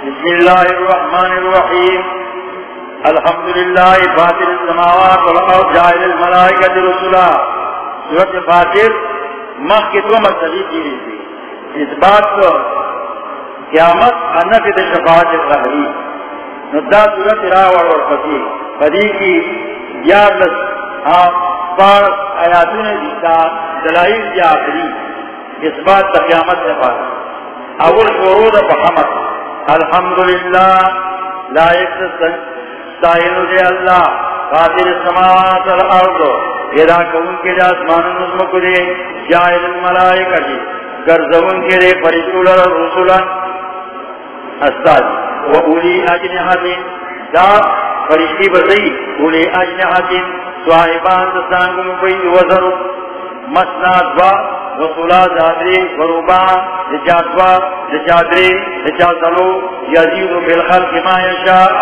بسم الله الرحمن الرحيم. الحمد لله فاتر السماوات والأرض، جاعل الملائكة رسولا سورة فاتر مخي دو مسئلي تیری تھی۔ اثبات کو قیامت انفی دے شفاعت القهری ندا سورة راوڑ والفتح فدی کی یادلس آپ پار آیاتون دیتا، دلائل جاکری اثبات تا قیامت سے پار۔ اول شروع بحمد الحمدللہ، لا يكسس سائنو دے اللہ، قادر السماوات والارض پیدا کون کے لیے آسمان نظم کو دے جائل الملائکہ جی گرزون کے لیے فرشول رسولا استاد و اولی اجنحات دا فرشتی بزئی اولی اجنحات صاحبان دستان کو مبید وزر مسناد با رسولا زادری وروبا رجاتوا رجادری رجاتلو یزید بالخلق ما یشاء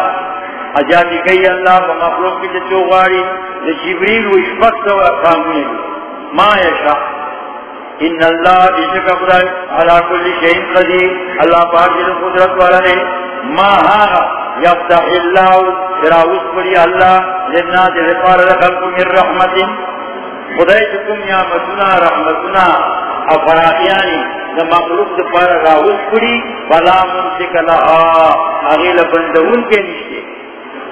اجاتی کئی اللہ و مخلوق کی جتو غاری جبریل و اشفقت و اقامونی ما یشا. ان اللہ بیشک افرائی علا کل شہین قدیر. اللہ پاک جل قدرت والا نے ما ہاں یفتح اللہ، فراوس پری اللہ لنا دل پار رخلق من رحمت خدای چکم یا مدنا رحمتنا افراقیانی دا مخلوق دا پار راوس پری فلا منسک لها اغیل بندون کے نشتے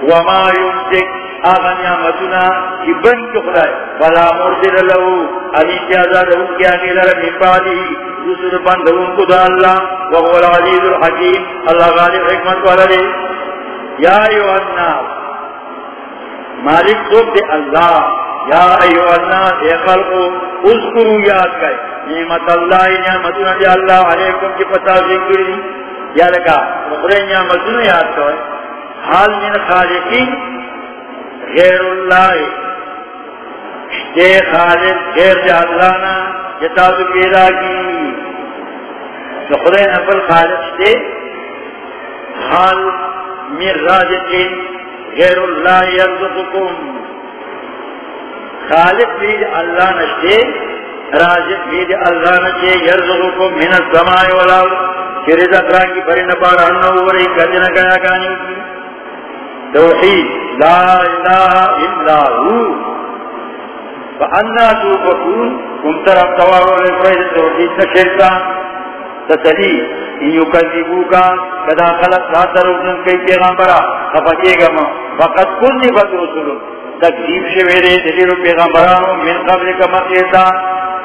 وما يمسك آغا نعمتنا کی بن چخلائے فلا مرسل لہو علی جازا لہو کیا گیلہ من بعدی رسول بندون کو دا اللہ وهو العزیز الحکیم. اللہ غالب حکمت والا لے یا ایوہ الناس، مالک صوب دے اللہ یا ایوہ الناس، اے خلقو، اذکرو یاد گئے نعمت اللہ نعمتنا دے اللہ علیکم کی پتا ذکر دی. یا لکا مقرے نعمتنا یاد گئے حال من خالقین، غیر اللہ. شتے خالق، غیر جا اللہنا جتا تو پیدا کی. تو خدای نفل خالق شتے حال من راجتین غیر اللہ یرزقکم. خالق بید اللہ نشتے راجت بید اللہ نشتے یرزقکم من السماع والارض، کہ رزق رانگی بری نبار انہو ورئی گجن گیا گانی توحید، لا الہ الا ہو۔ فانا توفقون کم طرف توارو لفرائد توحید نشرکان تسلی، ان یکذبوکا، کدا خلق ذات رسول کئی پیغمبرا خفتے گا ما۔ فقط کنی بد رسول تکذیب شویرے دلیل پیغمبرانو من قبل کا مقیتا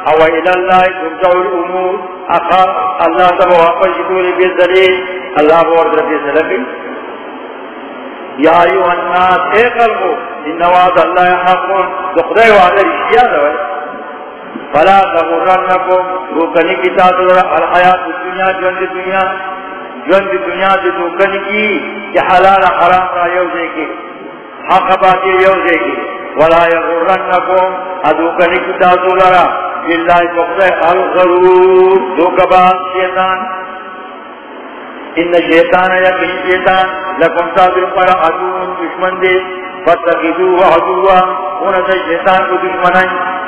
او الاللہ ترجع الامور. اخا اللہ تبا واپس جدولی بیزدلیل اللہ بورد رفی سلقی یا ایوہ الناس، اے قلبو، ان وعد اللہ حقون. دخدے وعدہ رشیہ دوئے فلا تغرنکم. روکنی کی تاثر الحیات الدنیا جوند دنیا. جوند دنیا سے روکنی کی، کہ حلال حرام را یوزے کی. حق باتی یوزے کی ولا یغرنکم اللہ الغرور۔ شیطان۔ ان شیطان یقین شیطان۔ لکم پر دشمن دے۔ فتقیدو و شیطان کو دشمنائیں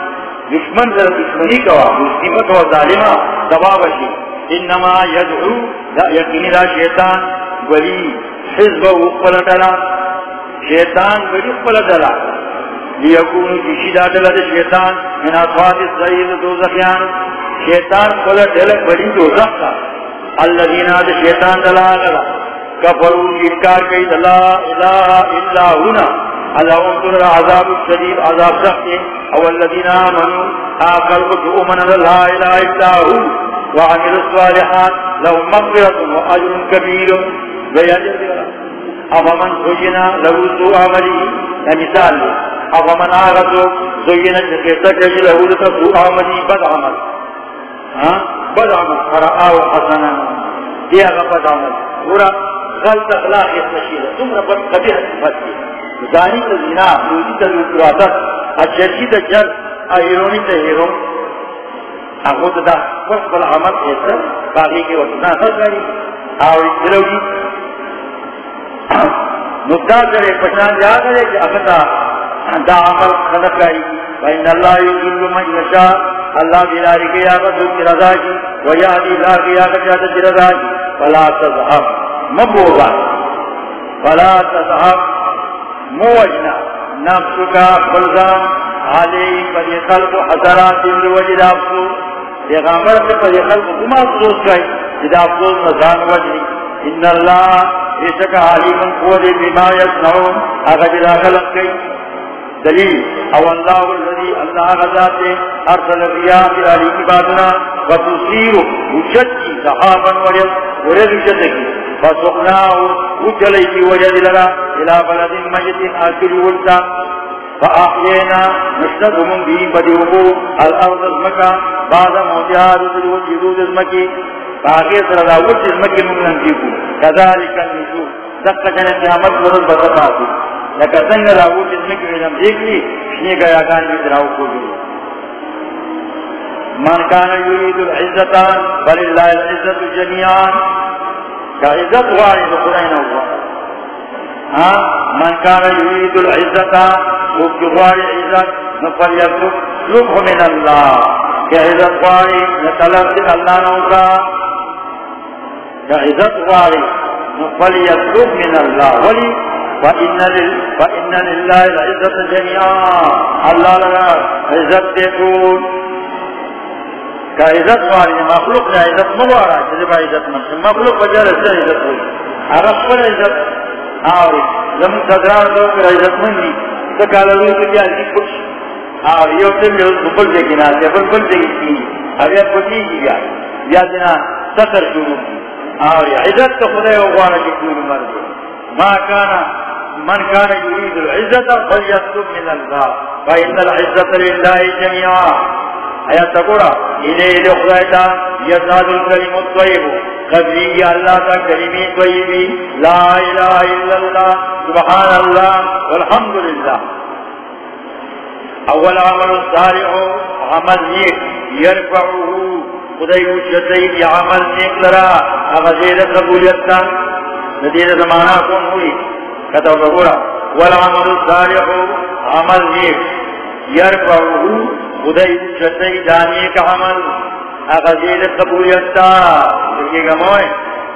دشمن ذرا دشمنی کوا مصیبت و ظالمہ دبابشی انما یدعو یقینی را شیطان۔ ولی حزب و اقبل شیطان ولی اقبل دلا. لیکونو جشیدہ دلا دا شیطان. من اصفات الزعید دوزخیان. شیطان قبل دلا ولی دوزخ کا. الذين هذا الشيطان دلاغا كفروا انكار كي لا اله الا هنا اللهم انظر عذاب الشديد عذاب سخت او الذين امنوا اقلوا تؤمن لا اله الا هو وعملوا الصالحات. لهم مغفرة واجر كبير ويجزي افمن زينا له سوء عمله مثال افمن اغزو زينا جسد له سوء عمله، بد عمل. بد عمل. فرآو حسنا. دیا کا بد عمل. پورا غلط اخلاق یتشیل تمرا بد قبیح صفت کی زانی تا زنا لوزی تا لوکراتت اچرشی تا جر ایرونی تا ہیرون اخوت دا بس بل عمل ایسا باقی کے وقت نا خد گاری آوری دلوگی نکتا کرے پشان جا کرے کہ اختا دا عمل خدق گاری فإن الله يجل من يشاء۔ اللہ دلاری کے آگا دو کی رضا کی۔ ویادی اللہ کی آگا جاتا رضا کی۔ فلا تذہب مبوغا فلا تذهب۔ موجنا۔ نفسك بلغام علی پدی خلق حسرات دل وجد افسوس پیغمبر سے پدی خلق کما افسوس گئی جدا افسوس مزان وجدی ان اللہ ایسک علیم قولی بما یسنعون اگر بلا خلق گئی دلیل. او اللہ الذي اللہ غزات ارسل الریاح في علی کی باتنا وتصیر وجد کی ورد ورد وجد کی فسقناه وجلی کی وجد لرا الى بلد مجد آکل ولتا. فأحيينا نشتد من به بديوه الأرض المكة بعد موتها رسل وجدود المكي فأخير سر داود المكي من ننجيكو كذلك النسوء دقا جنة عمد ورد بطاقاتو لکہ سنگ داود المكي من ننجيكي شنی گیا كان بيدراو كوبي من کان كان يريد العزة فلله العزة جميعا كعزة غاري لقرين الله ہاں؟ من کان كان يريد العزة وكبار عزت نفل يطلب من الله كعزت غاري نطلب من الله نوكا كعزت غاري نفل يطلب من الله ولي فإن, لل... فإن لله العزة جميعا الله لنا عزت تكون كعزت غاري مخلوق عزت مبارا كذب عزت من مخلوق وجال السنة عزت غاري عرف عزت. آوری زمین صدران دو کر عزت مندی سکالا روی تو کیا جی کچھ. آوری یو تم جو بل دے گی ناتے بل بل دے گی اب یا پتی گی گیا یا دینا سکر شروع کی. آوری عزت تو خدا اغوانا کی کون مرد ما کانا من کان یرید العزت فلیطلب من اللہ فإن العزت للہ جميعا. آیات تقورا انہی لخدائتا یزاد الکلم الطیب. قبلی اللہ کا کلمی طیبی لا الہ الا اللہ سبحان اللہ والحمدللہ اول عمل صالح، عمل نیک، یرفعه. خدای وجدی دی عمل نیک لرا اغزید قبولیتنا ندید زمانہ کون ہوئی کتا بگورا والعمل صالح عمل نیک. یرفعه خدای وجدی دانی کا عمل. اغزید قبولیتنا یہ گموئے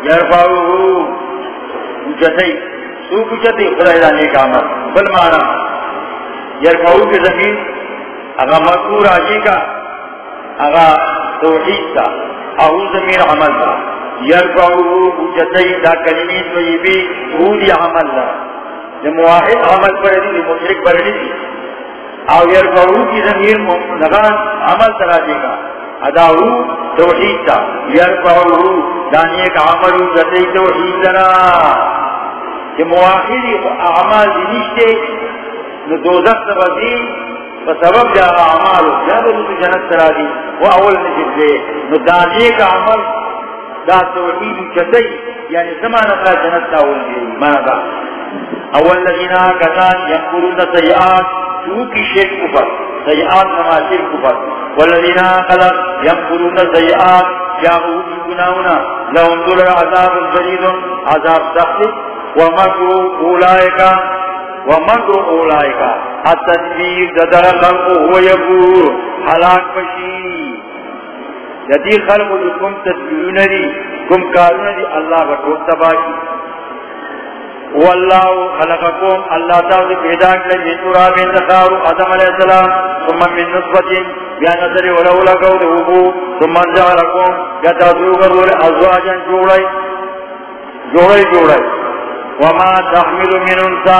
یرفعوہو اجتی سو کچھتی خدای دانی کا عمل. بل مانا یرفعو کی زمین. اگا مذکور آجی کا اگا توحید تا اہو زمین عمل تا یرفعوہو اجتی دا کلمی طیبی او دی عمل تا لمواحد عمل پردی دی مشرک پردی دی او یرفعو کی زمین نگان عمل ترا تراجی کا. اداو توحید تا یرفعو دانی کا عملو زتی توحید لنا کہ مواخری اعمال دینشتے نو دوزخ سبزی فسبب جا اعمالو جا بلو جنت سرا دی و اول نجد دے۔ نو دانی کا عمل، دا توحید چتی یعنی زمان کا جنت تا اول دی مانا دا۔ اول لذینا کتان ینکرون سیئات چوکی شیخ کفر، سیئات نماشر کفر۔ والذین خلق ينقلون السيئات جاءوا بگناونا لهم دول عذاب شديد عذاب سخت۔ ومكر اولئك ومكر اولئك التدبير ددر خلق هو يبور حلاك بشي جدي خلق لكم تدبيرون دي كم كارون دي الله بطول تباكي واللہ خلقکم، اللہ تعالی پیدا کرے من تراب انتخار آدم علیہ السلام، ثم من نطفت یا نظر ولو لگو دہوبو ثم جعلکم یا تاثرو کرور ازواجا جوڑائی جوڑائی جوڑائی وما تحمل من انسا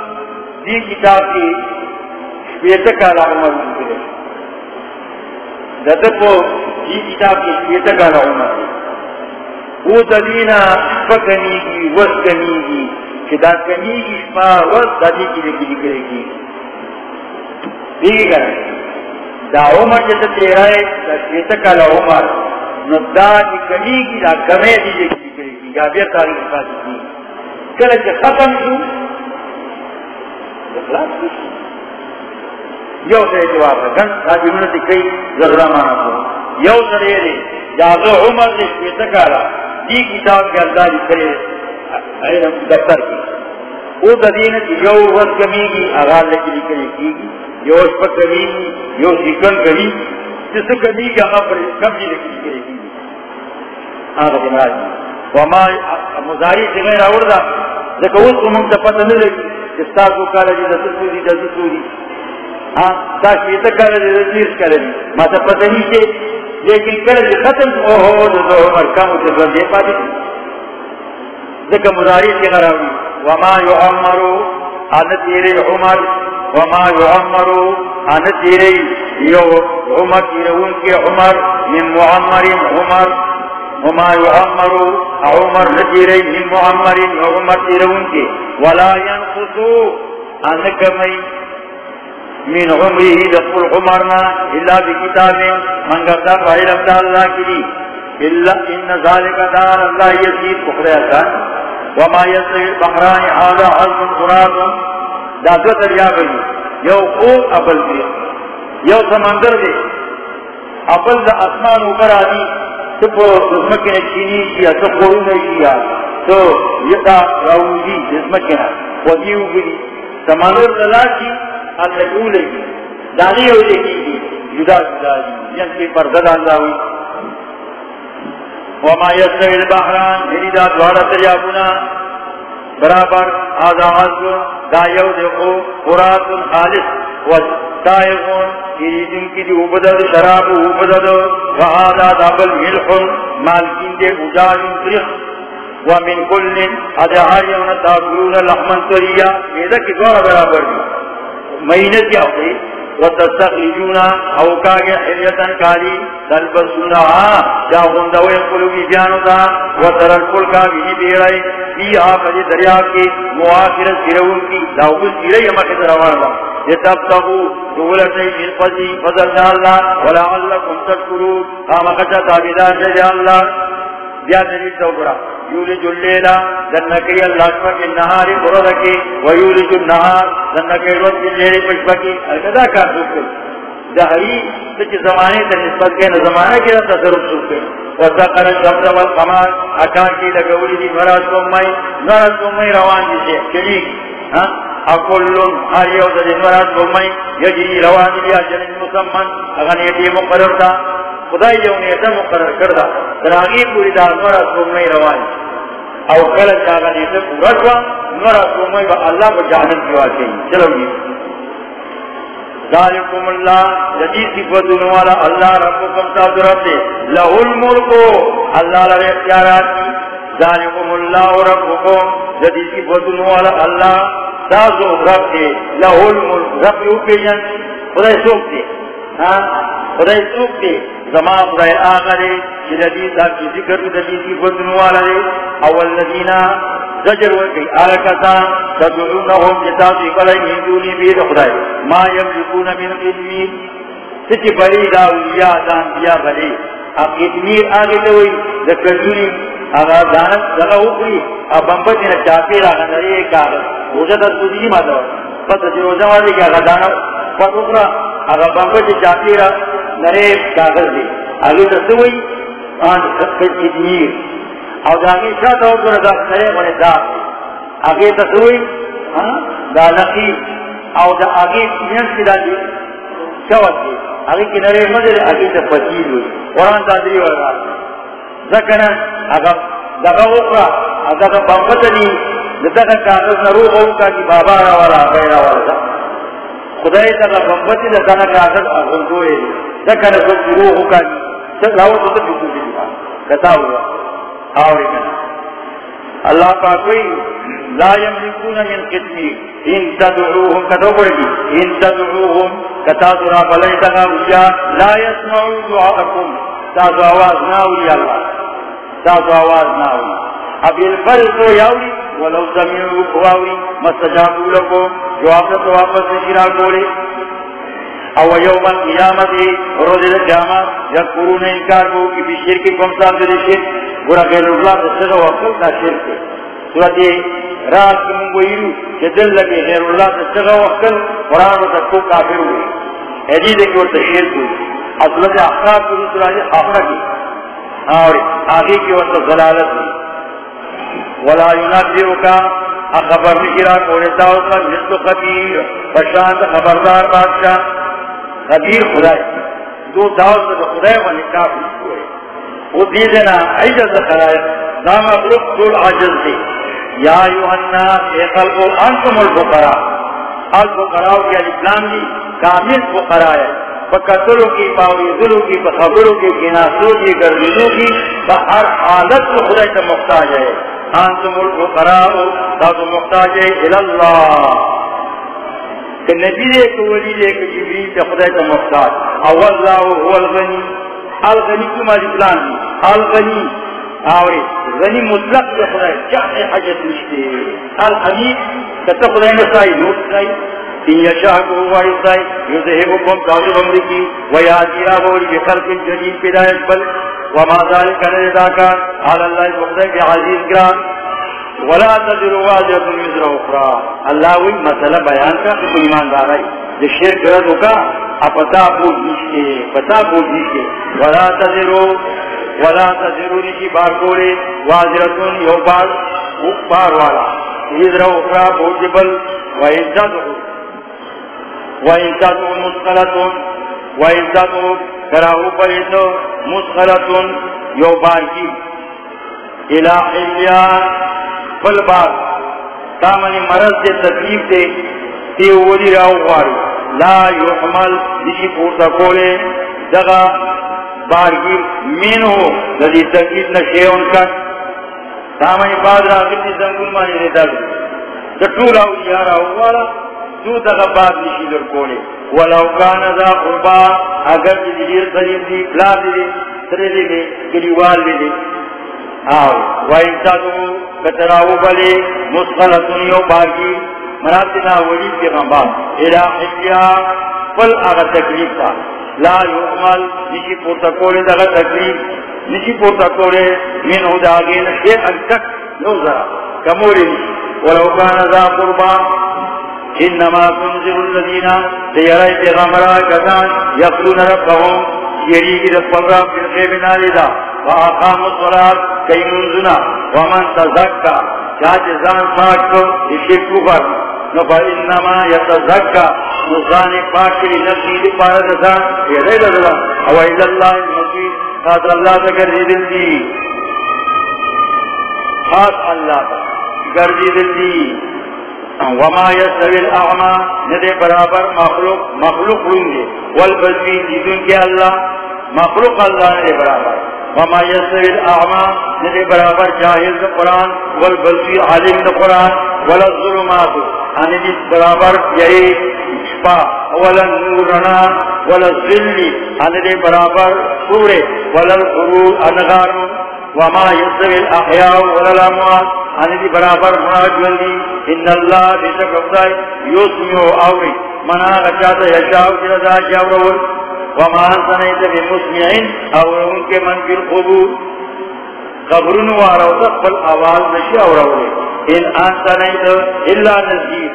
دی کتاب کی شپیتا کالا عمر ممکن دادپو دی جی کتاب کی شپیتا کالا عمر او تدینا فکنیگی وسکنیگی کہ دا کمی کی شپا وقت دا دی کی لکی لکی لکی دیگی گا دا عمر جتا تیرائے دا شیطا کالا عمر نو دا دی کمی کی دا کمی دی لکی لکی لکی یا بیر تاریخ پاتی کی کل چه ختم شو۔ اخلاص کی یو سے جواب ہے گن راجی منتی کئی ذرہ مانا کو یو سر یہ دے جازو عمر دے شویتا کارا دی کتاب کے اللہ جی کرے این دفتر کی او ددین کی یو وقت کمی گی آغاز لکی لکلی کی گی یو اشپت کمی گی یو سیکن کمی جس کمی گی آغاز پر کم جی لکی لکلی کی گی آغاز امراج وما مزاری سے غیر آوردہ لیکن اس کو منتا پتہ نہیں لگی جستا کو کالا جی دست سوری دست سوری ہاں تا شیطہ کالا جی دست نیرس کالا جی ما تا پتہ نہیں کہ لیکن کالا جی ختم او ہو دو دو عمر کام ہوتے دو دے پاتی لیکن مزاری سے غیر وما يعمروا ان تیرے عمر وما يعمروا ان تیرے یو عمر تیرون کے عمر، من معمر عمر وما يعمروا عمر نتیرے من معمر عمر تیرون کے ولا ينقصوا ان کمی من عمره دخل عمرنا الا بكتاب من قرد فعل ابدا اللہ کی الا ان ذلك دار اللہ يسير بخرے اثار وما يسري البحران هذا عظم قرآن دا دو دریا گئی یو خوب ابل دی یو سمندر دی ابل دا اسمان اوپر آدی تو چینی کیا، تو کیا، تو کی اللہ کی دانی کی جدا جدا دی کی ہوئی۔ وما يسوي البحران هريدا دوارا تريابنا برابر آذا عزو دا قرات خالص۔ والتائغون یریدن یعنی کی دی اوبدد، شراب اوبدد وآذا دابل ملح، مالکین دے اجاج ترخ ومن كل ادعاريون تاكلون لحما طريا اذا کی دوارا برابر دی. مہینت یا ہوئی؟ وتستخرجون او کاگے حلیتن کالی تلبسونها جا غندوئے قلوبی بیانو دا وتر الکل کا بھی بیرائی بی دریاب کی مواخرت سرون کی داوگل سیرئی مکی دروان دا یتبتغو دولتی من فضی فضل اللہ ولعلکم تشکرو آمکتا تابدان جا اللہ بیا دلیل تو برا یولج اللیلہ دنکی اللہ شفق النہاری قردکی ویولج النہار دنکی الوقت اللیلی پشبکی الکدا کار سکر دہری سچ زمانے تا نسبت کے زمانہ کی تصرف سکر وزاقر الشمس والقمار اکان کی لگولی دی مراد کمائی مراد کمائی روان جیسے چلیگ اکلن ہر یو دا دی مراد کمائی یجی روان دی اجل مسمن اغنیتی مقرر تا خدای یو نیتا مقرر کردا دراغی پوری دا نورا سومی روانی. او کلت چاگا نیتا پورا شوا نورا سومی با اللہ کو جانن کی واقعی. چلو جی. ذالکم اللہ، جدید صفتون والا اللہ ربکم تاثرت دے. لہو الملکو اللہ لگے اختیارات کی. ذالکم اللہ ربکم، جدید صفتون والا اللہ تاثر رب دے. لہو الملک، رب یو پیجن خدای سوک دے. ہاں خدای سوک دے زمان خدای آغا دے چی لدیز کی ذکر دلیز کی فضنوالا دے اول لدینا زجر وکی آغا کسان تدعونہم جتاسی قلعی من دونی بید خدای. ما یملکون من قدمیر سچی فرید اولیاء دان بیا بلی اب قدمیر آگے دوئی دکرجونی آغا دانت دغا اکری اب بمبتی نا چاپیر آغا نرے کاغذ. روزہ در سوزی ما پتہ جو روزہ والے کی آغا دانت پت اکرا آغا بمبتی چاپیر نرے کاغذ دی. آگے تسوئی آن کدمیر او دا آگے شاہ تو کرا دا نرے بنے دا آگے تسوئی دا نقی او دا آگے پینس کی دا دی شوت دی آگے کی نرے مدر آگے تا پچیر ہوئی قرآن دادری ورہا ذکرنا آگا دگا اکرا آگا دا بمبتنی دگا کاغذ نرو اوکا کی بابا را والا غیرہ والا خدای تا بمبتی دگا کاغذ اغنگوئے ذکر سو روح کا سب لاؤ تو تو بالکل کتا ہوا آوری کنا اللہ پاک کوئی لا یملکون من قسمی. ان تدعوهم کتو پڑی ان تدعوهم کتا درا بلائی تغا وجا لا يسمعوا دعاءكم تاسو آواز ناوری اللہ تاسو آواز ناوری اب الفل تو یاوری ولو سمعوا قواوری مستجابوا لكم. جواب تو واپس نشرا گولے او یوم القیامت روز القیامت یذکرون انکار کو کہ بشرک کم سال دے شرک گورا غیر اللہ دا سگا وقل دا شرک ہے صورت رات کی منگو کہ دل لگے غیر اللہ دا سگا وقل قرآن و تکو کافر ہوئی حدیث ہے کہ وہ تشرک ہوئی اصلت احقاب کی رسول آجی آخرہ کی اور آگے کی وقت ضلالت ہوئی ولا ينبئو کا خبر نشرا کولے داؤد کا مثل خبیر پشانت خبردار بادشاہ. خبیر خدای. دو داؤد کا خدای و نکاح ہوئے. وہ دیدنا عجز خلائق لا مخلوق دول عجز دی یا ایوہ الناس، اے خلقو انتم الفقراء. الفقراء کی الاسلام دی، کامل فقراء ہے. بکتلوں کی باویزلوں کی بخبروں کی کناسوں کی گردنوں کی بہر حالت کو خدای تا محتاج ہے. انتم الفقراء، تاسو محتاج الى الله. کہ نبی دے، کہ ولی دے، کہ جبریل دے خدا تے محتاج. اول اللہ هو الغنی. الغنی کما اسلام دی؟ الغنی. اور غنی مطلق دے خدا چاہے حاجت نشتے الحمید کہ تے خدای نے سائی نوٹ سائی یذہبکم ویاتی راولی بخلق جدید پیدایت بل وما ذلك على الله مقدر عزيز ولا واجب اخرى اللہ مسئلہ بیان کا کہ ایمان دار ہے یہ شیر ہوگا اپتا پتا بوجھ نیچے ولا تدر ولا تدر نیچی بار کولے واجرتون یو بار بار والا. مزر اخرى بوجھ بل وإنسانه وإنسانه مسخلتون وإنسانه کراہو پریتو مسخلتون یو بار کی الہ بل بات دامنی مرض سے تکلیف دے تیو ولی راو غاری لا یحمل دیشی پورتا کولے۔ دغا بارگیر مین ہو لدی تکلیف نشے ان کا۔ دامنی بعد راکر دی زنگل مانی دے دیتا دی تطول اولیاء راو غارا دو دغا بعد نشی در کولے ولو کان ذا قربا، اگر دی دیر قریب دی پلا دی ترے دی گلیوال دی آو وائنسانو کتراو بلے مسخلتن یو باقی مراتنا ولی کے غمبا الہ حجیا پل آغا تکلیف تا لا یعمل نشی پورتا کولے دا تکلیف. نشی پورتا کولے من ہو داگین شیئ اکتک نو ذرا کمولی ولو کان ذا قربا انما تنزل الذین تیرائی پیغمرا کتان یقلون ربهم یریگی دفل رب بالخیب نالیدہ وآقام الصلاة کئی منزنا ومن تزکا چاہت زان پاک کو اشک کفر نفا انما یتزکا نزان پاک کری نفسی دی پارد زان یدی لدلا او ایل اللہ المسید خاص اللہ تا گردی دل دی خاص اللہ تا گردی دل دی وما يسوي الاعمى ندے برابر مخلوق مخلوق لونگے والبصیر دیدن کے اللہ، مخلوق اللہ ندے برابر۔ وما يسوي الاعمى ندے برابر جاہل دا قرآن والبصیر عالم دا قرآن ولا الظلمات ان یعنی برابر یعنی یہی شپا ولا نورنا ولا الظل ان ہاں، برابر سورے ولا الغرور انغار وما يسوي الاحياء ولا الاموات ان دی برابر ماجوندی ان اللہ بشک افضائی یسمیو آوری منا غچاتا یشاو جلدا جاورول وما انسانیت بمسمعین آورون کے من فی القبور قبرون وارو تقبل آواز نشی آورولے ان انسانیت اللہ نزیر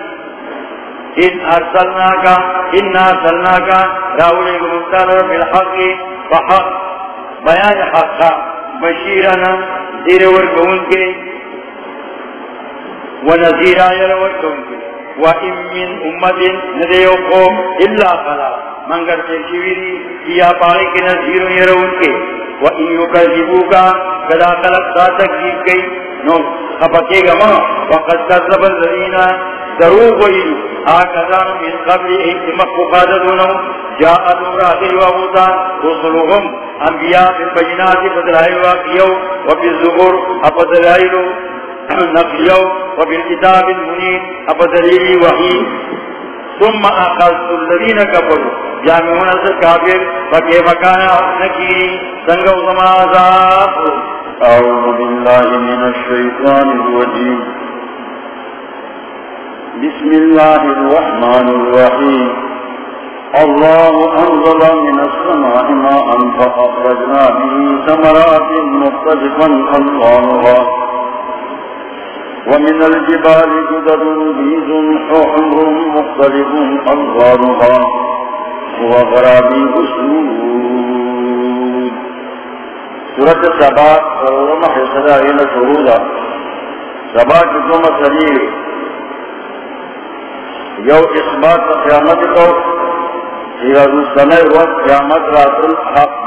ان ارسلنا کا ان ارسلنا کا راولے گمتار بالحق فحق بیان حقا بشیرنا دیر ورکون کے ونذیر آیا روکتون کی وَإِن مِّن أُمَّةٍ نَدَيَوْ قَوْمٍ إِلَّا خَلَا منگر سے شویری کیا پاگے کے نذیر یرون کے وَإِن يُكَذِّبُوكَ کدا خلق تا تکلیف گئی نو خپکے گا ماں وَقَدْ كَذَّبَ الَّذِينَ ضرور وہی آکذان من قبل احتمق قاددونو جاءت امرات الوابوتا رسلهم. انبیاء بالبجنات بدلائل واقعیو وبالزبور اپدلائلو نقلیو وبالکتاب المنیر اپدلیلی وحی. ثم اخذت الذین کفروا. یعنی جامعون از کافر. فکی مکانا نکیری سنگو زمازاب اعوذ باللہ من الشیطان الرجیم. بسم الله الرحمن الرحيم الله أنزل من السماء ماء فأخرجنا به ثمرات مختلفا ألوانها. ومن الجبال جدد بيز حمر مختلف ألوانها. وغرابي أسود. سورة سبا ورمح صدائنا شرودا سبا جدوم سرير یو اثبات قیامت کو سمے وقت قیامت رات الحق.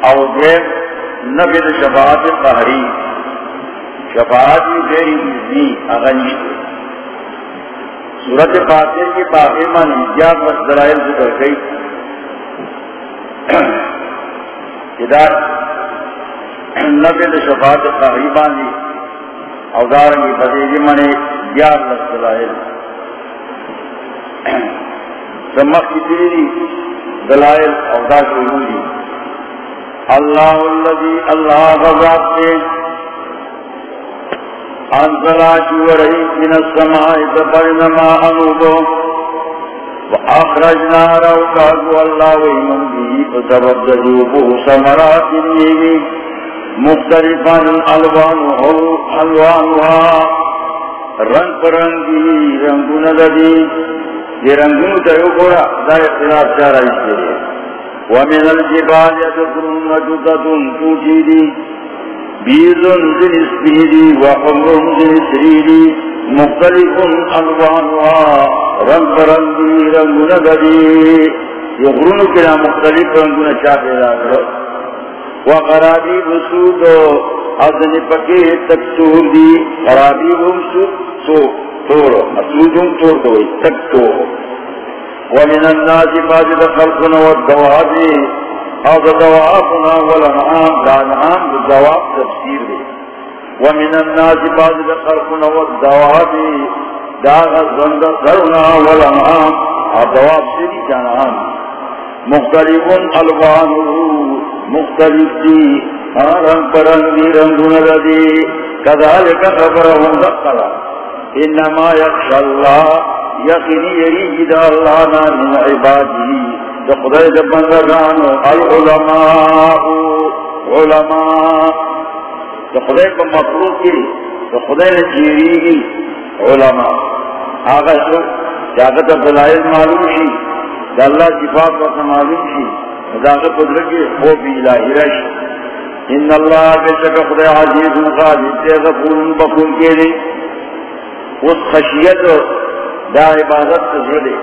او دیر شفاعت قہری شفاعت اغنی صورت فاتر کی باقی من اجیاد بس دلائل ذکر گئی ادار نبی شفاعت قہری باندی او دارنگی فضیجی من اجیاد بس دلائل. سمک کی تیری دلائل اودا شروع دی اللہ الذي اللہ غزات کے انزلا شورئی من السماء تبرن ما انوبو واخرجنا روکاگو اللہ ویمن بھی فتبدلوبو سمرات نیگی مختلفا الوانوها رنگ پرنگی رنگون لدی یہ رنگوں تیو گورا دا اختلاف چارا اس کے لیے ومن الجبال یدکرون وجدتن توجیدی بیزن دن اسپیدی وحمرن دن سریدی مختلفن الوانوا رنگ رنگی رنگون ددی یغرون کنا مختلف رنگون چاہتے لاغر وقرابی بسودو ازن پکے تکسور دی قرابی بسود سوک تورو مسودون تور دوئی تک تورو ومن الناس فاجد خلقنا والدوابي هذا دوابنا والانعام دانعام بالدواب تفسير دي ومن الناس فاجد خلقنا والدوابي داغ الزند ذرنا والانعام الدواب سيدي كانعام مختلف الوانه مختلف دي رنگ پرنگی رنگون لدی كذلك خبرهم دقلا انما يخشى الله يقيني يريد الله من عباده دخل بندگان العلماء، علماء دخل بمخلوق دخل جيريه علماء۔ آغا شو جاگت دلائل معلوم شي دا اللہ صفات وقت معلوم شي دا قدرت وہ بھی الہی رش ان اللہ بے شک خدا عزیز غالب غفور بخور کے لیے اس خشیت دا عبادت تجربے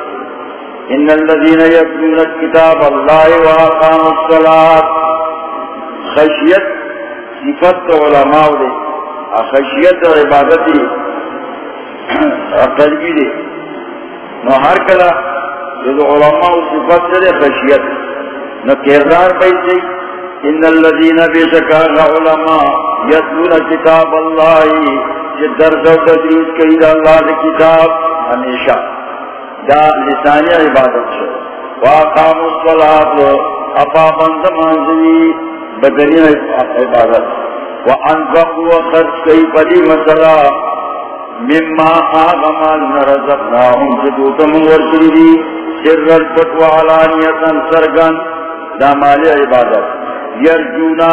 ان الذين يتلون الكتاب الله واقاموا الصلاه خشیت صفت علماء دے۔ خشیت اور عبادت قلبی دے۔ نو ہر کلا جو علماء صفت دے، خشیت۔ نو کردار پیسے ان الذين بشكا علماء يتلون كتاب الله درد و تدریس کئی دا اللہ دا کتاب ہمیشہ دا لسانی عبادت شو واقام الصلاة اپا بند منزوی بدنی عبادت۔ وانفقوا وخرج کئی پدی مسئلہ مما آغمال نرزقناهم جدوتم ورسلی سر الپت وعلانیتا سرگن دا مال عبادت۔ یرجونا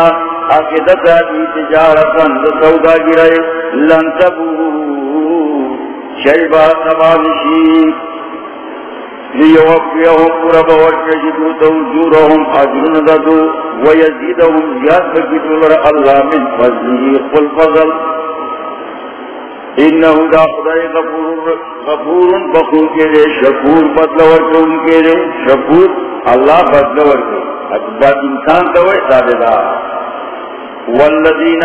عقیدت دی تجارتا دا سودا گرائے لن تبو شیبا تبانشی لیوفیہم رب ورکشدو توجورہم عجرن ددو ویزیدہم زیاد بکتو لر اللہ من فضلی قل فضل انہو دا خدای غفور غفور بخور کے لیے شکور بدل ورکون کے لیے شکور اللہ بدل ورکون۔ اکبر انسان دوئے تابدار والذین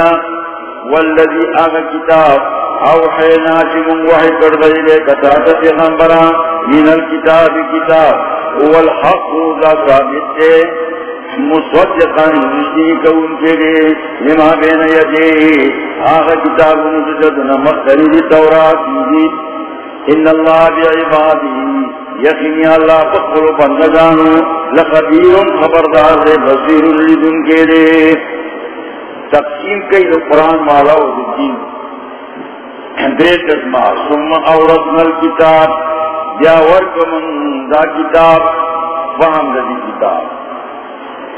والذی آغا کتاب اوحینا چمون وحی کردئی لے کتاب پیغمبران من الكتاب کتاب هو الحق ذا ثابت تے مصدقا نشنی کون کے لے لما بین یدے آغا کتاب مجددنا مختلف تورات مجید ان اللہ بعبادی یقینی اللہ فقر بندگانو لخبیر خبردار دے بصیر لدن کے لے تقسیم کئی تو قرآن مالا دین. دے ثم عورتنا الكتاب. یا ورک دا کتاب. فهم دا دی کتاب.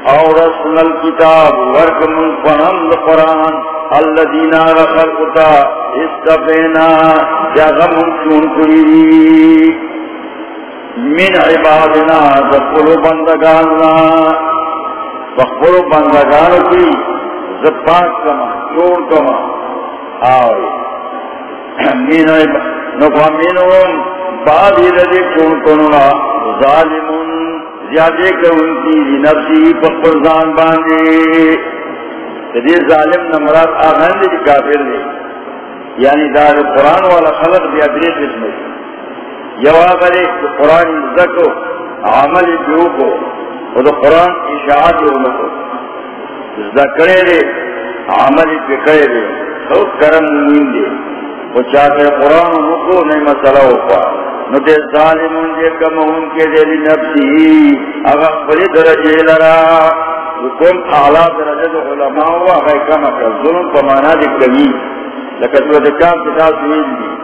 اور رسول الكتاب. ورک من فهم دا قرآن. الذین آغا خلقتا. استفینا. جاغم چون کری. من عبادنا. دخلو بندگاننا. دخلو بندگانو کی. زباک کما چون کما آوری من عبادنا نفامنون بادی رضی چون کنونا ظالمون زیادے کون کی جی نفسی پخبرزان باندے تدی ظالم نمرات آغان دی جی کافر دی یعنی دار قرآن والا خلق بیا دری قسم دی جواب علی قرآن ذکو عمل جو کو خود قرآن اشاعت اولکو ذکرے دی عمل پکڑے دی خود کرم نمین دی وہ چاہتے قرآن رکو نہیں مسئلہ ہوگا نو دے ظالمون دے کمہون کے دے لی نفسی۔ اگر پری درجے لرا۔ حکم اعلیٰ درجہ دے علماء ہوا غیر کم اکر ظلم پمانا دے کمی۔ لکہ تو دے کام کتا سویل دی۔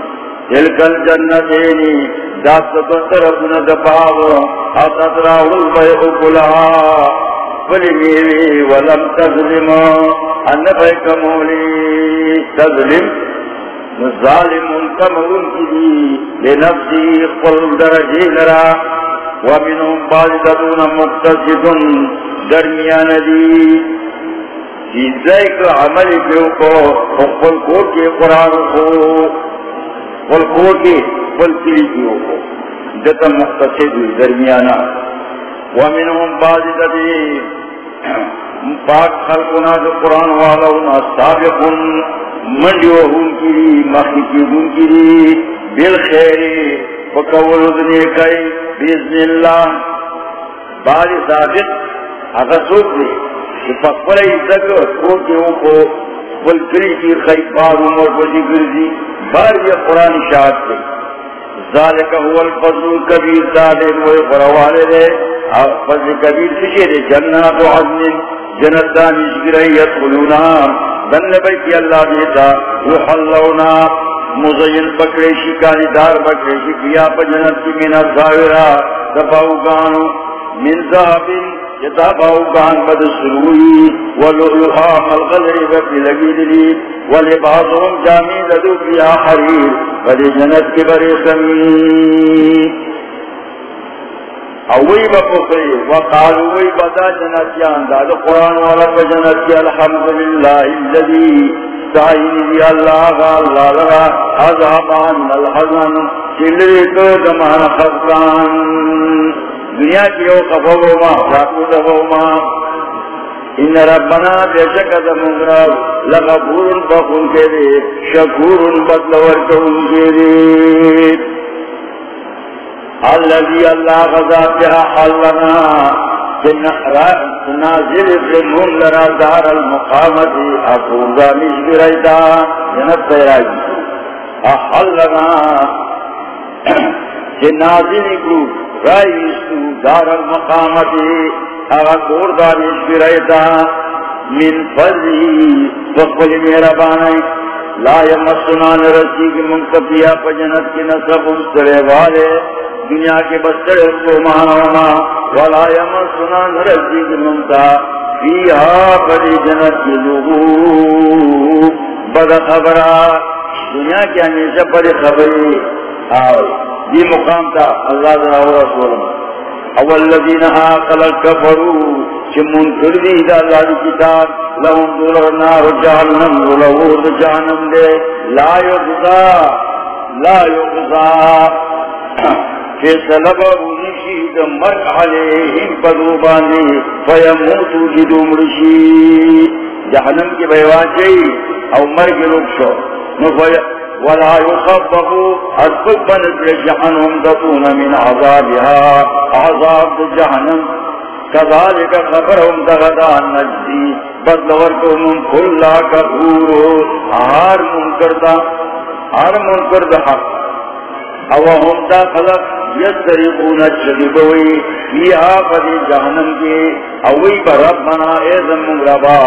دل کل جنتینی داست بستر اپن دپاو حسد راہل بے اکلہا۔ فلی میوی ولم تظلم. ان بے کمولی تظلم. ظالم کمرون کی دی لنفسی قل درجی لرا ومنهم بعض بالدون مقتصدن درمیان دی. چیزائی کو عمل کیوں کو قل کو کے قرآن کو. قل کو کے، قل کیوں کو. جتا مقتصد درمیانا ومنهم بعض بالدون پاک خلقنا جو قرآن والا انہا سابقن منڈیو ہون کی مخی کی ہون کی بالخیر وقول ادنے کئی بیزن اللہ. باری سابق اگر سوک لے، کہ پکپر عزت کوکیوں کو بلکری کی خیفار عمر بجی گرزی بار یہ قرآن شاہد کے ذالک هو الفضل الكبير ذالک وہ فروالے دے. فضل کبیر کشے دے، جنات و عدن، جنت دانش گرہی یدخلونا. دن بیتی اللہ دیتا، یحلونا. مزین بکریشی کانی دار بکریشی، کیا پا جنت کی منہ من الزاورا دفاوگانو من ذہبن یتاباوگان بد سروی ولؤلؤا ملغلعی بکی لگی دلی ولباسهم جامی ددو کیا حریر. ولی جنت کی بری سمین. اوئی بپخری وقالوئی بدا جنتیان داد قرآن والا پا جنتی، الحمدللہ اللذی سائنی دی اللہ غا اللہ لگا عذابان الحزن چلری تو دمان خفران دنیا کی او خفو ما شاکو دفو ما. ان ربنا بیشک دمون رب لغفور بخون کے دے شکور بدلور کون کے دے الذي الله غزا بها حلنا. نازل ابن لنا دار المقامة. أقول ذا مش بريدا جنب تيراجي أحلنا نازل ابن رئيسو دار المقامة. أقول ذا مش بريدا من فضله فقل میرا بانے لا يمسنا نرسی کی منتفیہ پجنت کی نصب استرے والے. دنیا کے بچے کو مہانا والا یمن سنا نرسی کی ممتا بڑی جنت کی لوگوں بد خبر، دنیا کے ہمیشہ بڑی خبری آؤ، یہ مقام تھا، اللہ رسول۔ اول الذين عاقل الكفروا چمون کردی دا اللہ دی کتاب لهم دولر نار جہنم ولو جہنم دے۔ لا یغزا لا یغزا۔ فیصلہ بونشی دا مرک علیہم پدوبانی فیموتو جدو مرشی جہنم کی او مرگ ولا يخفف أسفل جهنم دفون من عذابها۔ عذاب جهنم كذلك خبرهم تغدا النجدي بدل ورکم كل هار منکر دا هار منکر دا حق۔ او دا خلق یستریقون چلیبوی فیہا فدی جہنم کے، اوی برب منا ایزم من ربا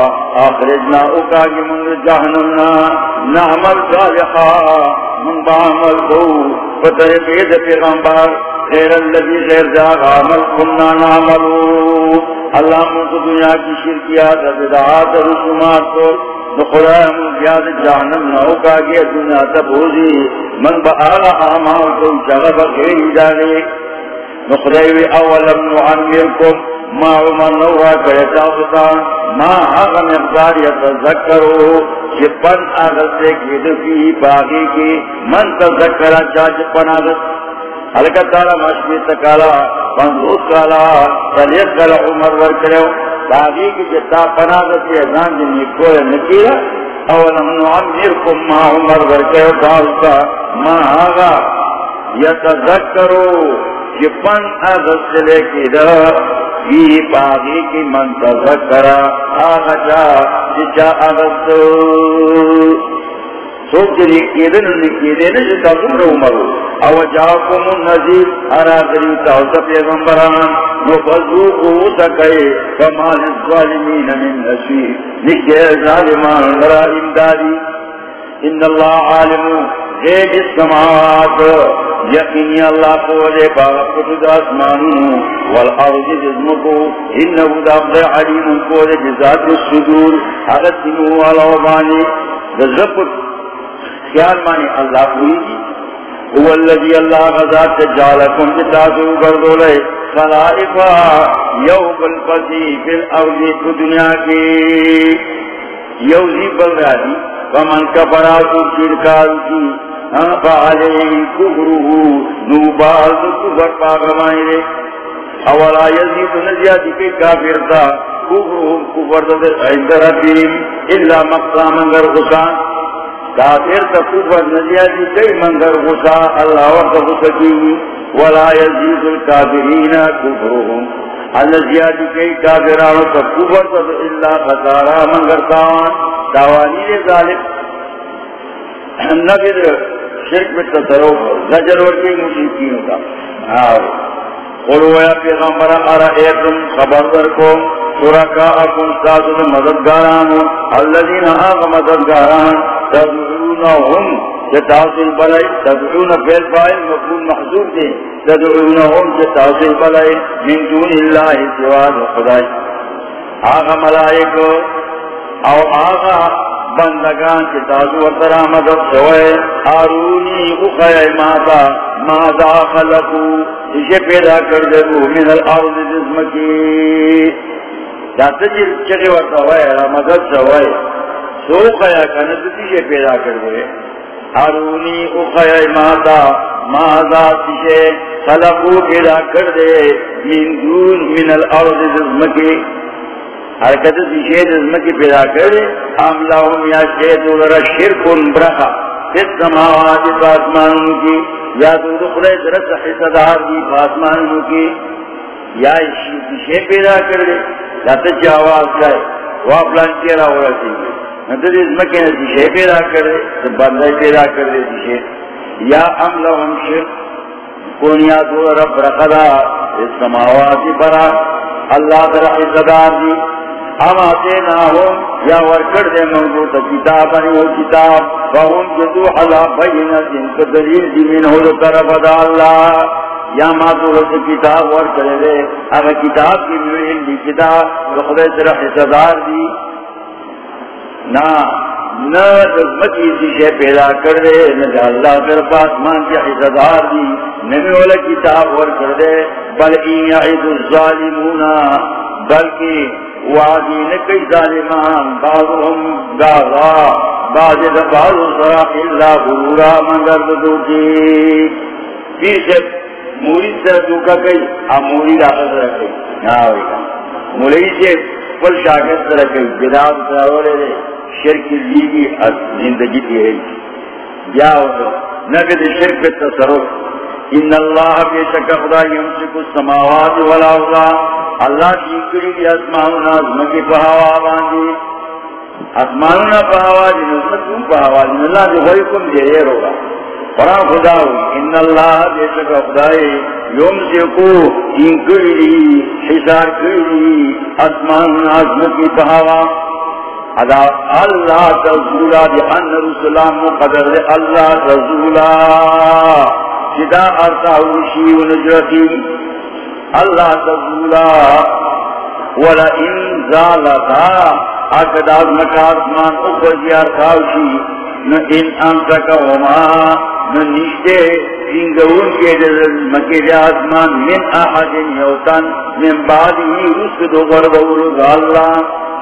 آخرجنا اکا کی من جہنمنا نعمل صالحا، من بعمل کو، پتر پید پیغمبر، غیر اللذی غیر جاغ عمل کننا نعملو اللہ مجھے دنیا کی شرکیات بدعات رسومات کو خدا بیاد جہنم نہ ہوگا کہ دنیا تب ہوگی من بآلا آمال کو جغب غیر جانے۔ نخدای اولم نعمرکم ما عمر نوها کرتا ہوتا ما آغا مقدار یتذکرو چپن آغت سے کدفی باغی کی۔ من تذکرا چاچ پن آغت حلقت تعالی مشمی تکالا پندوس کالا تلیت کالا عمر ورکلو باغی کی جتا پن آغت سے ازان جنی کوئی نکیرا اولم نعمرکم ما عمر ورکلو کالتا ما آغا یتذکرو چپن آغت لے کی دا. فی پاگی کی منتظر کرا آغا جا جا آغت سوک جلی کیدن نکیدن جتا کمر عمرو او جاکم النزیر ارا دریو تاوتا پیغمبران نفضوکو تکے فمال الظالمین من نسیر نکے ظالمان را امدادی ان اللہ عالم غیب السماوات یقینی اللہ کو دے باغ کتو آسمانوں والارض جزمکو انہو دابد علیم کو دے جزاد الصدور حالت دنو والا وبانی خیال مانی اللہ کوئی جی هو الذي الله غزات جعلكم بتاسو بردولے خلائفا یوم الفسی فی الارض کو دنیا کی۔ یوزی بل رہی ومن کفراتو شرکال کی۔ ہاں فعليه كفره نوبال كفر پاغمائره اولا يزيد نزيادي كي كافر تا۔ كفرهم كفر تا عند ربهم إلا مقصى منگر غسان کافر تا کفر نزیادی کئی منگر غسا اللہ وقت غسکی ولا يزيد الكافرين كفرهم النزیادی کئی کافرانو تا کفر تا إلا خسارا منگر تاوان۔ تاوانی ظالم۔ نبی شرک میں تصروف زجر ورکی مشرکین کا۔ آو۔ قلو یا پیغمبر، ارا ایتم خبر درکو شرکا اکن ساتھ مددگاران اللذین آغا مددگاران تب تدعونهم جتاصل بلائی، تدعون فیل فائل مفہوم محضور دیں تدعونهم جتاصل بلائی، من دون اللہ سواد خدای. آغا ملائک او آغا بندگان کی تازو ورطرا مدد سوئے آرونی اخی ماتا مادا خلقو، اسے پیدا کر دو من الارض جزمکی جاتا جی چگے ورطا ہوئے مدد سوئے سو خیا کند تیشے پیدا کر دو آرونی اخی ماتا مادا تیشے خلقو پیدا کر دے۔ من دون من الارض جزمکی حرکت شید ازمکی پیدا کرے ام لهم یا شید ورہ شرکن برخا فیس سماوات پاسمانوں کی۔ یا دو دخلے درست حصدار دی پاسمانوں کی۔ یا شید پیدا کرے یا تجھ آواز جائے وہ اپلان چیرہ ہو رہا سی ندر ازمکی نسی شید پیدا کرے، تو بندہ پیدا کرے شید یا ام لهم شرک کونیا دو رب رخدا اس سماوات برا اللہ در حصدار دی جی۔ ہم آتے نہ ہو یا ورکڑ دے منگو تا کتاب انی ہو کتاب۔ فہم جدو حلا بینہ جن کو دلیل دیمین ہو لو طرف دا اللہ۔ یا ما تو رس کتاب ورکڑ دے۔ اگر کتاب کی ملین دی کتاب رخدے سر حصدار دی۔ نا نا دزمتی سیشے پیدا کر دے نا اللہ سر پاسمان کی حصدار دی نمی والا کتاب ورکڑ دے، بل این الظالمون، بلکہ وادی نکی ظالمان بعضهم داغا بعض دبعض صراح اللہ غرورا منگر دو کی پیر سے مورید سے دوکا کئی ہم مورید آخر سے رکھئی ناوئی کا سے پل شاکت سے رکھئی جناب سرورے دے۔ شرک لی لیگی زندگی کی ہے۔ یا ہوتا نگد شرک تصرف۔ ان اللہ بے شک خدا یمسک السماوات والارض۔ اللہ کی کری دی اسمانونا اسمکی پہاوا باندی اسمانونا پہاوا دی نسمکون پہاوا دی؟ اللہ جو دی غیقم دیر ہوگا قرآن خدا ہوئی ان اللہ بے شک خدا یمسکو ان کری حسار کری دی اسمانونا اسمکی پہاوا۔ ادا اللہ رسولا دی ان رسولہ مقدر اللہ رسولا جدا ارتا وشی و نجرتی اللہ رسولا ولا ان زالتا اکداز مکاسمان اخوزی جی ارتا وشی نہ ان انتک وما نشتے انگون کے مکی دے آسمان من احد یوتن، من بعد ہی رسک دو غرب ورد اللہ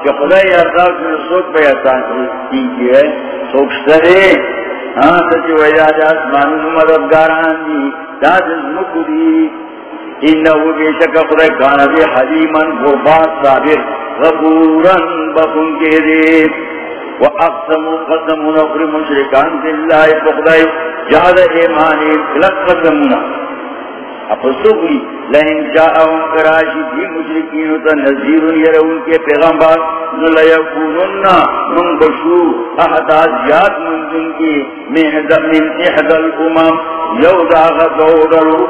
کہ خدای ارتا وشی سوک پہ احسان کی ہے، سوک سرے ہاں سچی وجہ جاس مانو مددگاران دی، داد مکری انہو بے شک خدای کانا دے حلیمن غربات صابر غبورن بخن کے دے۔ وَأَقْسَمُوا قَسَمُوا نَقْرِ مُشْرِكَانِ دِلَّهِ فَقْدَئِ جَعَدَ إِمَانِ فِلَقْ قَسَمُونَا اپسوگی لہن جاہم کراشی بھی مشرکین تا نظیر یرون کے پیغمبر نلیکونن من بشو احداز جات من دن کی من احد الامم یو داغ دودلو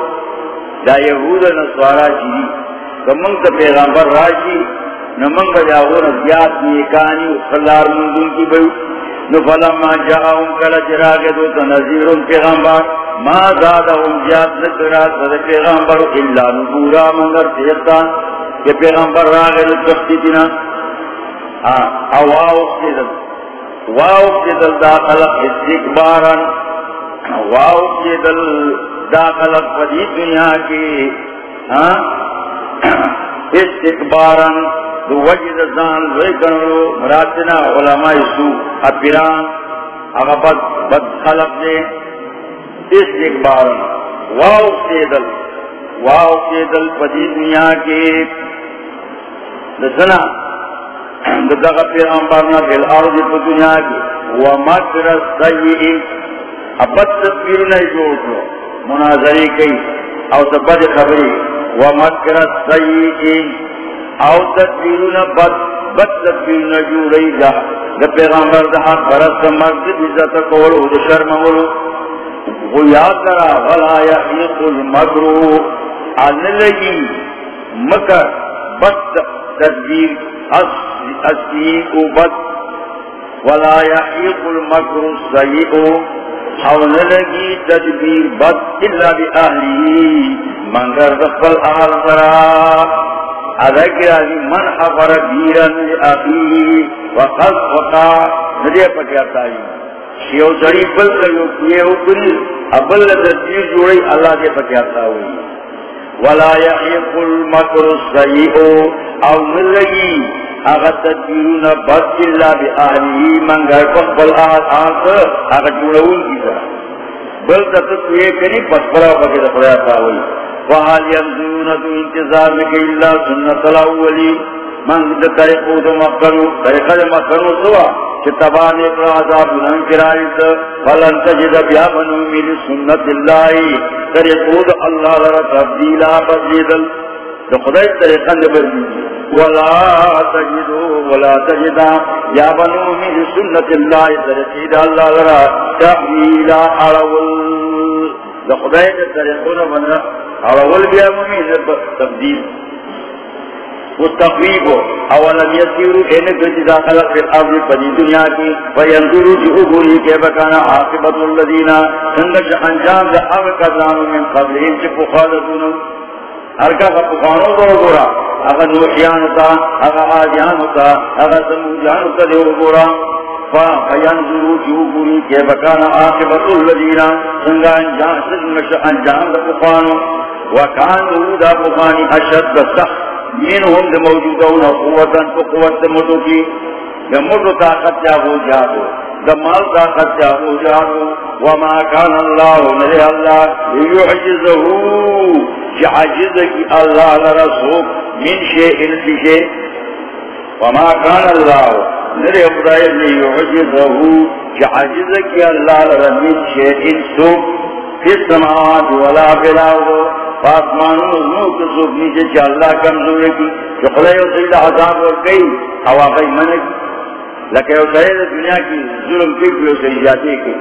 دا یہود نسوارا جی کمنگ پیغمبر راشی نمنگ جاغور زیاد نیکانی خلار من دن کی بیو. نفلما جاہم کل چراغ دو تا نظیر پیغمبر. ما زادهم زیاد نکرات صد پیغمبر اللہ نبورا منگر تیتا کہ پیغمبر راغل تختی دینا اواو اقتدل واو اقتدل دا خلق استقبارا واو اقتدل دا خلق فدی دنیا کی استقبارا دو وجد زان زوی کنو مراتنا علماء سو اپیران اگا بد, بد خلق دے اس ایک بار واؤ کے دل واؤ کے دل پتی دنیا کے۔ دسنا دگا پیغمبر نہ دل اور دنیا کی وہ مکر سیئ ابد تصویر نہیں جوڑ دو مناظری کی او بد خبری۔ وہ مکر سیئ او تصویر نہ بد بد تصویر نہ جوڑی جا. پیغمبر دا برس مرد عزت کولو دا شرم ولو وہ یاد کرا ولا یحیق المکرو ان لگی مکر بد تدبیر اسی کو بد. ولا یحیق المکرو سیئو حول لگی تدبیر بد الا بی اہلی منگر دخل آل ذرا اذکر آزی من حفر بیرن لی وقص وقا ندے پکیاتا ہے یو سڑی بل کریو، کیے اوپری ابل تصویر جوڑی اللہ کے پکیاتا ہوئی ولا یحیق المکر السیئو، او ملگی اغا تدبیرون بد اللہ بی آہلی منگر پخبل آہد آنکر اغا جوڑون کی طرح۔ بل تصویر کنی، پخبلا وقت پکیاتا ہوئی وحال ینظرون تو انتظار لکی اللہ سنت الاولی من طریقو دو مکرو طریقہ دو مکرو سوا تبانے پر عذاب نن کرائیت فلن تجد بیا بنو من سنت اللہ کرے خود اللہ لرا تبدیلا بدلیدل تو خدای طریقہ نبردی ولا تجدو ولا تجدا یا بنو من سنت اللہ ترسید اللہ لرا تبدیلا عرول تو خدای بنا اور اول بیا ممین تبدیل. وہ تقویب. مستقریب اولم یسیرو. این گرچی داخل فی الارض پدی دنیا کی وینظرو جو بولی کے بکانا عاقبت اللذین سندش انجام دا اغا قدرانو من قبلیم چی پخادتونو ارکا کا پخانو دو گورا اغا نوحیانو تا اغا آجیانو تا اغا سموجانو تا دیو گورا۔ فینظرو کے بکانا عاقبت انجام انجام دا دا اشد سخت۔ منهم موجودون مدو کی مدو طاقت جادو دے مال طاقت ہو جادو وما کان اللہ نرے اللہ یعجزہو جعجز کی اللہ لرسو من شیئن بشے وما کان اللہ نرے خدای نے یعجزہو جعجز کی اللہ لرسو من شیئن سو۔ فی السماعات ولا بلاو پاسمانوں نو کے سوک نیچے چا اللہ کمزور کی۔ جو خدای و سید عذاب اور کئی، ہوا بھائی من کی لکہ وہ دنیا کی ظلم کی بھی اسے جاتی کی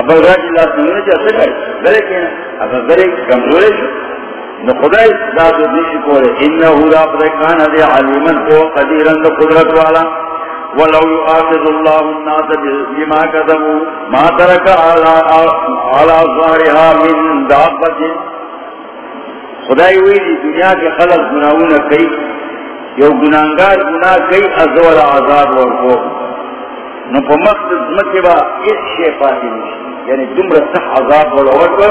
اب اللہ کی اللہ سننے چاہتے گئے گرے کہنا اب گرے کمزور ہے نو خدای ذات و نیشی کولے انہو را پدکان دے علیمن کو قدیرن قدرت والا. ولو يؤاخذ الله الناس بما كذبوا ما ترك على على ظهرها من دابة. خدای وی دی دنیا کے خلق گناہونا کئی یو گناہگار گناہ کئی ازول عذاب ورکو نو پا مقصد مکبا ایک شے پاتی نشی یعنی دمر صح عذاب ورکو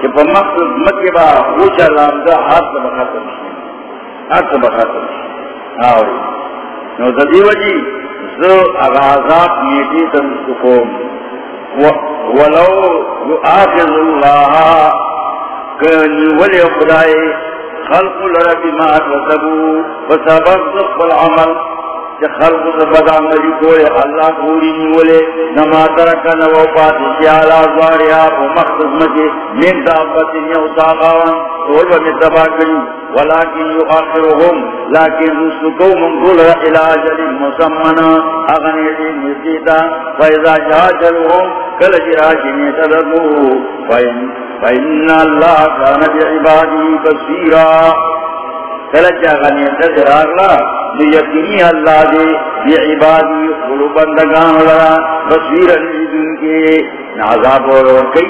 کہ پا مقصد مکبا اوچا لامدہ ہاتھ بخاتر نشی ہاتھ بخاتر نشی آوری نو ددی وجی زو اغازات نیٹی تن سکوم. ولو یؤاخذ اللہ کنی ولی خدای خلق لرب ما کسبو فسبب ضف العمل. خلق زبدا مجی کوئے، اللہ پوری نیولے نما ترکا نو پاتی سیالا زواریا و مخصص من دابت یو ساقاوان طول و متبا کری. ولیکن یو آخرهم لیکن رسلکو من قول الى مسمنا اغنیتی نسیتا فیضا جاجلهم، کل جراجی نیتدرمو فإن الله كان بعباده بصيرا. کلچا غنی اللہ اللہ دے بی قلوبندگان لرا بصیرا لیدن کے نعذاب اور کئی